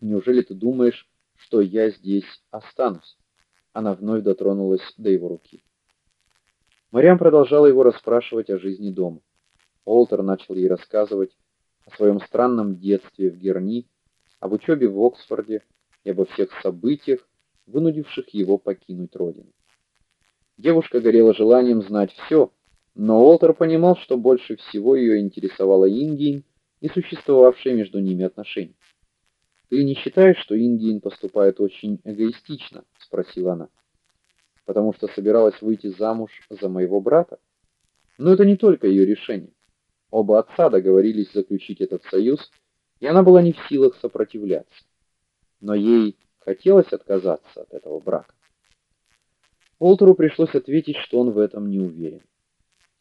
Неужели ты думаешь, что я здесь останусь? Она вновь дотронулась до его руки. Мариам продолжала его расспрашивать о жизни дома. Олтер начал ей рассказывать о своем странном детстве в Герни, об учебе в Оксфорде и обо всех событиях, вынудивших его покинуть родину. Девушка горела желанием знать все, но Олтер понимал, что больше всего ее интересовала Ингейн и существовавшие между ними отношения. Ты не считаешь, что Ингейн поступает очень эгоистично, спросила она. Потому что собиралась выйти замуж за моего брата? Но это не только ее решение. Оба отца договорились заключить этот союз, и она была не в силах сопротивляться. Но ей хотелось отказаться от этого брака. Олтеру пришлось ответить, что он в этом не уверен.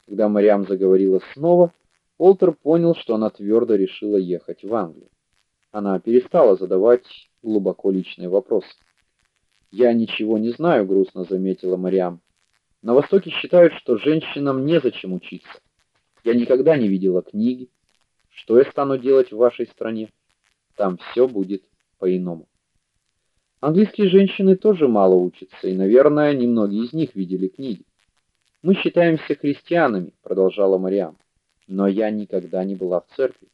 Когда Мариам заговорила снова, Олтер понял, что она твердо решила ехать в Англию. Она перестала задавать глубоко личные вопросы. "Я ничего не знаю", грустно заметила Мариам. "На востоке считают, что женщинам незачем учиться. Я никогда не видела книги. Что я стану делать в вашей стране? Там все будет по-иному". Английские женщины тоже мало учатся, и, наверное, немногие из них видели книги. Мы считаемся христианами, продолжала Мариам. Но я никогда не была в церкви.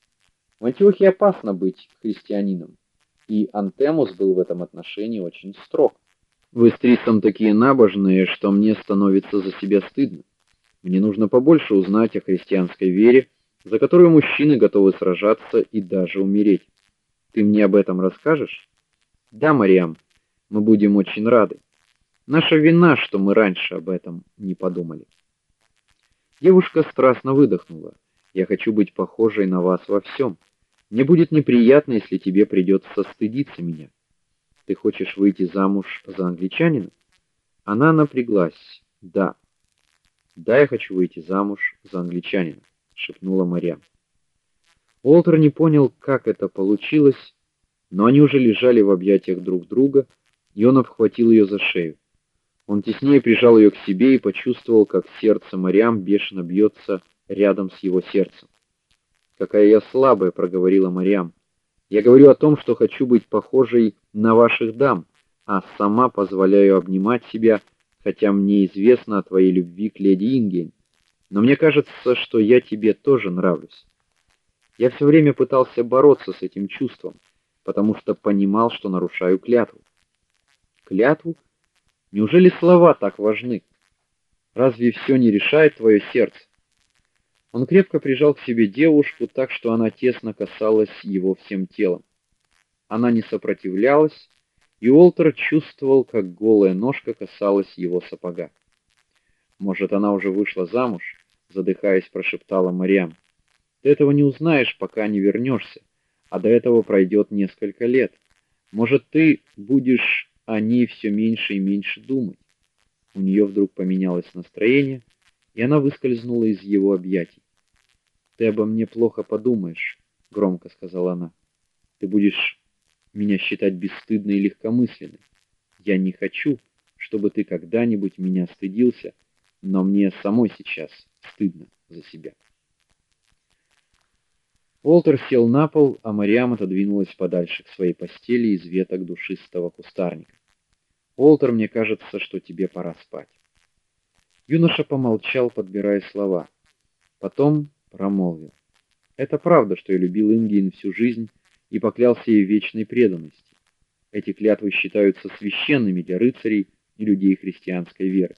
В Антиохии опасно быть христианином, и Антемус был в этом отношении очень строг. Вы с Трисом такие набожные, что мне становится за себя стыдно. Мне нужно побольше узнать о христианской вере, за которую мужчины готовы сражаться и даже умереть. Ты мне об этом расскажешь? Да, Мариам, мы будем очень рады. Наша вина, что мы раньше об этом не подумали. Девушка страстно выдохнула. Я хочу быть похожей на вас во всем. Мне будет неприятно, если тебе придется стыдиться меня. Ты хочешь выйти замуж за англичанина? Она напряглась. Да. Да, я хочу выйти замуж за англичанина, шепнула Мария. Уолтер не понял, как это получилось, но они уже лежали в объятиях друг друга, и он обхватил ее за шею. Он теснее прижал ее к себе и почувствовал, как сердце Мариам бешено бьется рядом с его сердцем. Какая я слабая, проговорила Мариам. Я говорю о том, что хочу быть похожей на ваших дам, а сама позволяю обнимать себя, хотя мне известно о твоей любви к леди Ингейн. Но мне кажется, что я тебе тоже нравлюсь. Я все время пытался бороться с этим чувством, потому что понимал, что нарушаю клятву. Клятву? Неужели слова так важны? Разве все не решает твое сердце? Он крепко прижал к себе девушку так, что она тесно касалась его всем телом. Она не сопротивлялась, и Уолтер чувствовал, как голая ножка касалась его сапога. Может, она уже вышла замуж, задыхаясь, прошептала Мариам. Ты этого не узнаешь, пока не вернешься, а до этого пройдет несколько лет. Может, ты будешь о ней все меньше и меньше думать. У нее вдруг поменялось настроение, и она выскользнула из его объятий. Ты обо мне плохо подумаешь, громко сказала она. Ты будешь меня считать бесстыдной и легкомысленной. Я не хочу, чтобы ты когда-нибудь меня стыдился, но мне самой сейчас стыдно за себя. Уолтер сел на пол, а Мариам отодвинулась подальше к своей постели из веток душистого кустарника. Уолтер, мне кажется, что тебе пора спать. Юноша помолчал, подбирая слова. Потом промолвил: "Это правда, что я любил Ингин всю жизнь и поклялся ей вечной преданности. Эти клятвы считаются священными для рыцарей и людей христианской веры.